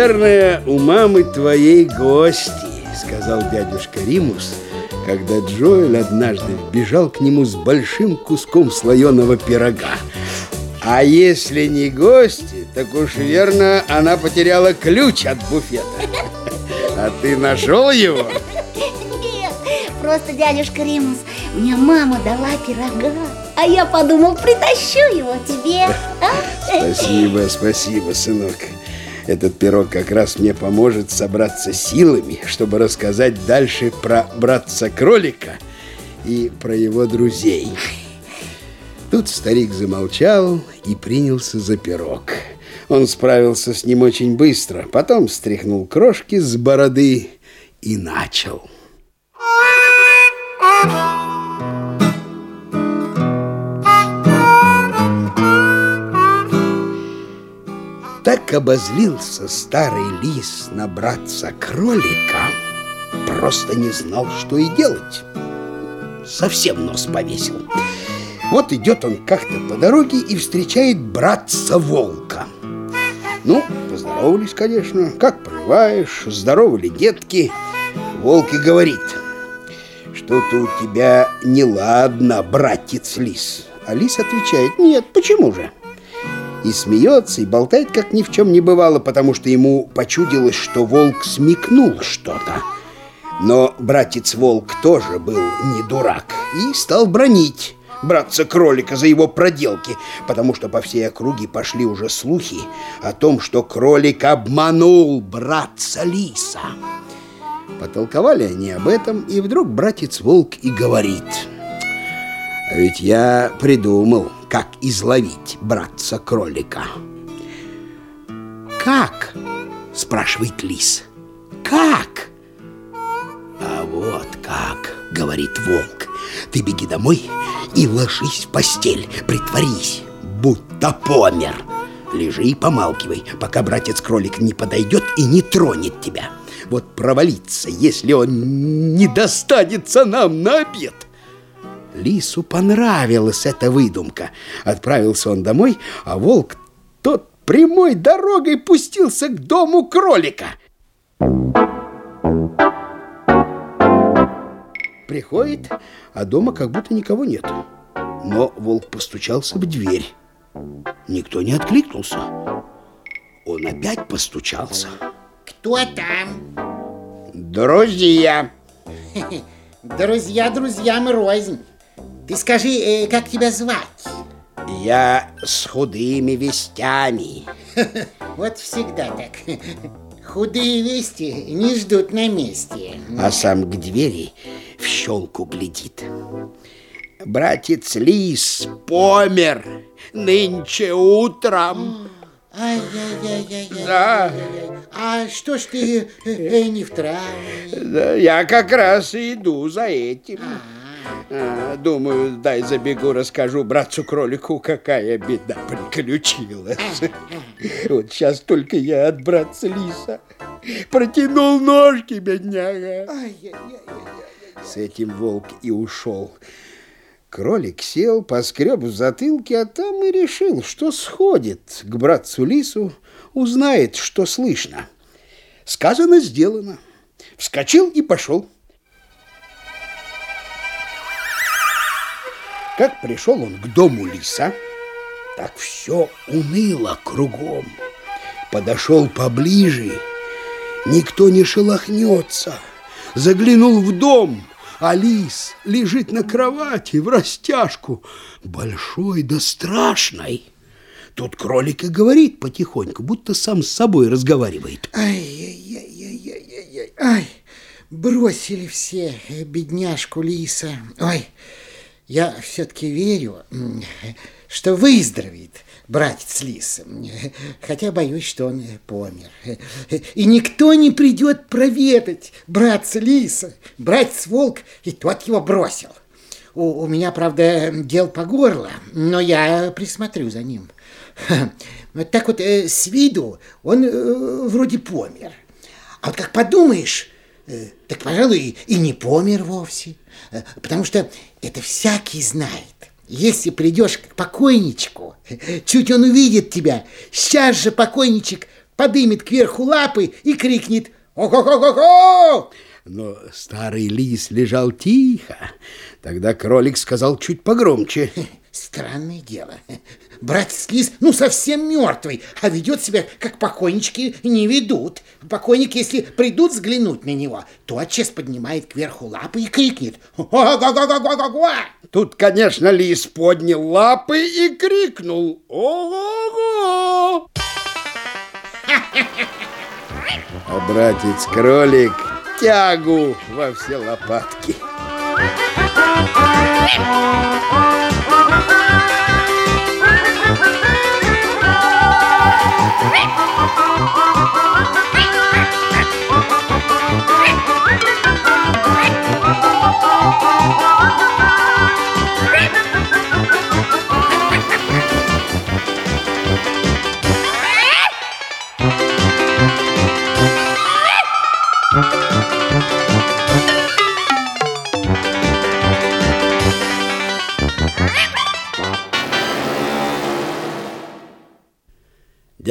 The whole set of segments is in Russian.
Наверное, у мамы твоей гости, сказал дядюшка Римус, когда Джоэль однажды вбежал к нему с большим куском слоеного пирога. А если не гости, так уж верно, она потеряла ключ от буфета. А ты нашел его? Нет, просто дядюшка Римус, мне мама дала пирога, а я подумал, притащу его тебе. А? Спасибо, спасибо, сынок. Этот пирог как раз мне поможет собраться силами, чтобы рассказать дальше про братца-кролика и про его друзей. Тут старик замолчал и принялся за пирог. Он справился с ним очень быстро, потом стряхнул крошки с бороды и начал. Так обозлился старый лис на братца кролика, просто не знал, что и делать. Совсем нос повесил. Вот идет он как-то по дороге и встречает братца волка. Ну, поздоровались, конечно. Как поживаешь? Здоровы ли детки? Волк и говорит, что-то у тебя неладно, братец лис. А лис отвечает, нет, почему же? И смеется, и болтает, как ни в чем не бывало, потому что ему почудилось, что волк смекнул что-то. Но братец-волк тоже был не дурак и стал бронить братца-кролика за его проделки, потому что по всей округе пошли уже слухи о том, что кролик обманул братца-лиса. Потолковали они об этом, и вдруг братец-волк и говорит, «А ведь я придумал, как изловить братца-кролика». «Как?» – спрашивает лис. «Как?» «А вот как!» — говорит волк. Ты беги домой и ложись в постель, притворись, будто помер. Лежи и помалкивай, пока братец-кролик не подойдет и не тронет тебя. Вот провалиться, если он не достанется нам на обед. Лису понравилась эта выдумка. Отправился он домой, а волк тот прямой дорогой пустился к дому кролика. Приходит, а дома как будто никого нет. Но волк постучался в дверь. Никто не откликнулся. Он опять постучался. Кто там? Друзья. Друзья друзьям рознь. Ты скажи, э, как тебя звать? Я с худыми вестями. Вот всегда так. Худые вести не ждут на месте. А сам к двери в щелку глядит. Братец Лис помер нынче утром. Ай-яй-яй-яй. Да. А что ж ты э, э, не в травме? Да, я как раз и иду за этим. А, Думаю, дай забегу, расскажу братцу-кролику, какая беда приключилась. Вот сейчас только я от братца Лиса протянул ножки, бедняга. С этим волк и ушел. Кролик сел, поскреб в затылке, а там и решил, что сходит к братцу Лису, узнает, что слышно. Сказано, сделано. Вскочил и пошел. Как пришел он к дому лиса, так все уныло кругом. Подошел поближе, никто не шелохнется. Заглянул в дом, а лис лежит на кровати в растяжку, большой да страшной. Тут кролик и говорит потихоньку, будто сам с собой разговаривает. Ай-яй-яй-яй-яй-яй. Ай, бросили все бедняжку Лиса. Ой, я все-таки верю, что выздоровеет братец Лиса. Хотя боюсь, что он помер. И никто не придет проведать братца Лиса. Братец Волк и тот его бросил. У, у меня, правда, дел по горло, но я присмотрю за ним. Так вот э, с виду он э, вроде помер. А вот как подумаешь, так, пожалуй, и не помер вовсе. Э, Потому что это всякий знает. Если придешь к покойничку, чуть он увидит тебя, сейчас же покойничек подымет кверху лапы и крикнет «Ого-го-го-го!» Но старый лис лежал тихо. Тогда кролик сказал чуть погромче. Странное дело. Братец Лис, ну, совсем мертвый, а ведет себя, как покойнички не ведут. Покойники, если придут взглянуть на него, то отчес поднимает кверху лапы и крикнет «Ого-го-го-го-го-го!» Тут, конечно, лис поднял лапы и крикнул «Ого-го!» А братец-кролик тягу во все лопатки. Russia.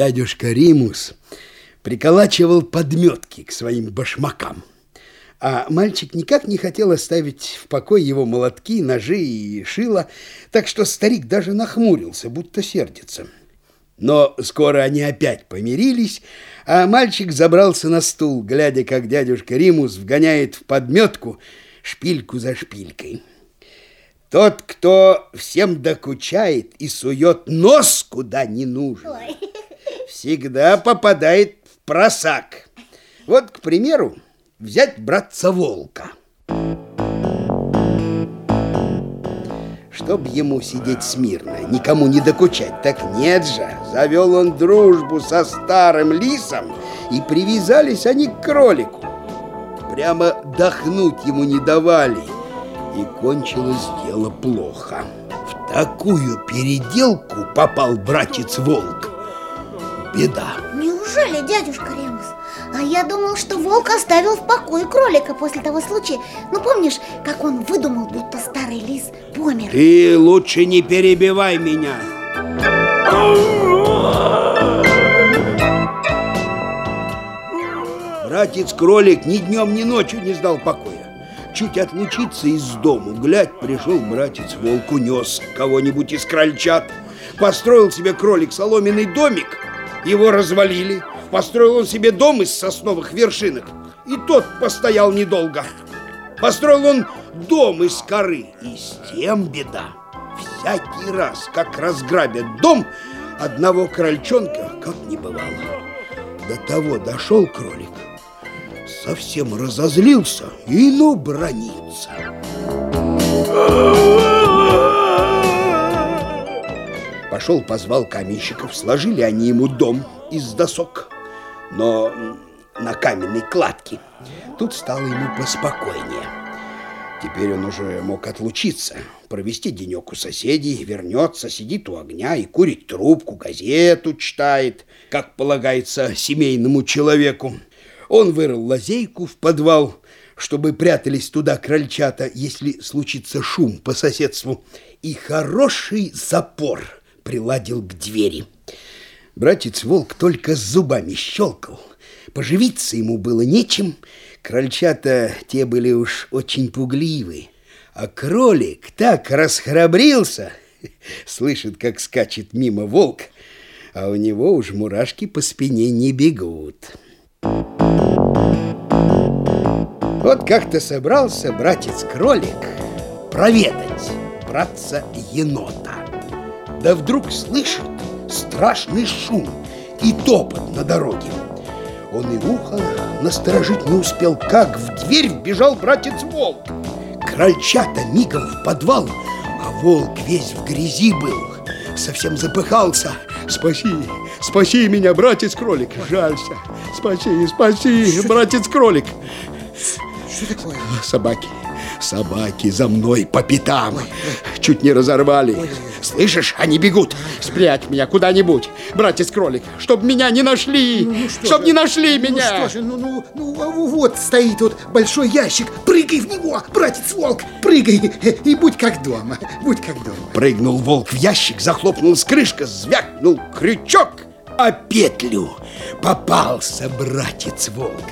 Дядюшка Римус приколачивал подметки к своим башмакам. А мальчик никак не хотел оставить в покое его молотки, ножи и шило, так что старик даже нахмурился, будто сердится. Но скоро они опять помирились, а мальчик забрался на стул, глядя, как дядюшка Римус вгоняет в подметку шпильку за шпилькой. Тот, кто всем докучает и сует нос куда не нужно, всегда попадает в просак. Вот, к примеру, взять братца-волка. Чтоб ему сидеть смирно, никому не докучать, так нет же. Завел он дружбу со старым лисом, и привязались они к кролику. Прямо дохнуть ему не давали, и кончилось дело плохо. В такую переделку попал братец-волк. Беда. Неужели, дядюшка Ремус? А я думал, что волк оставил в покое кролика после того случая. Ну, помнишь, как он выдумал, будто старый лис помер? Ты лучше не перебивай меня. Братец-кролик ни днем, ни ночью не сдал покоя. Чуть отлучиться из дому, глядь, пришел братец-волк, унес кого-нибудь из крольчат. Построил себе кролик соломенный домик, его развалили. Построил он себе дом из сосновых вершинок, и тот постоял недолго. Построил он дом из коры, и с тем беда. Всякий раз, как разграбят дом, одного крольчонка как не бывало. До того дошел кролик, совсем разозлился и ну бронится. Пошел, позвал каменщиков, сложили они ему дом из досок, но на каменной кладке. Тут стало ему поспокойнее. Теперь он уже мог отлучиться, провести денек у соседей, вернется, сидит у огня и курит трубку, газету читает, как полагается семейному человеку. Он вырыл лазейку в подвал, чтобы прятались туда крольчата, если случится шум по соседству, и хороший запор приладил к двери. Братец-волк только зубами щелкал. Поживиться ему было нечем, крольчата те были уж очень пугливы. А кролик так расхрабрился, слышит, как скачет мимо волк, а у него уж мурашки по спине не бегут. Вот как-то собрался братец-кролик проведать братца-енота. Да вдруг слышит страшный шум и топот на дороге. Он и ухо насторожить не успел, как в дверь вбежал братец-волк. Крольчата мигом в подвал, а волк весь в грязи был, совсем запыхался. Спаси, спаси меня, братец-кролик, жалься. Спаси, спаси, братец-кролик. Что такое? Собаки, собаки за мной по пятам. Чуть не разорвали. Слышишь, они бегут. Спрячь меня куда-нибудь, братец-кролик, чтоб меня не нашли. Ну, что чтоб же? не нашли Ну меня. что же, ну, ну, ну, а вот стоит тут большой ящик. Прыгай в него, братец-волк, прыгай и будь как дома, будь как дома. Прыгнул волк в ящик, захлопнулась крышка, звякнул крючок, А петлю попался братец волк.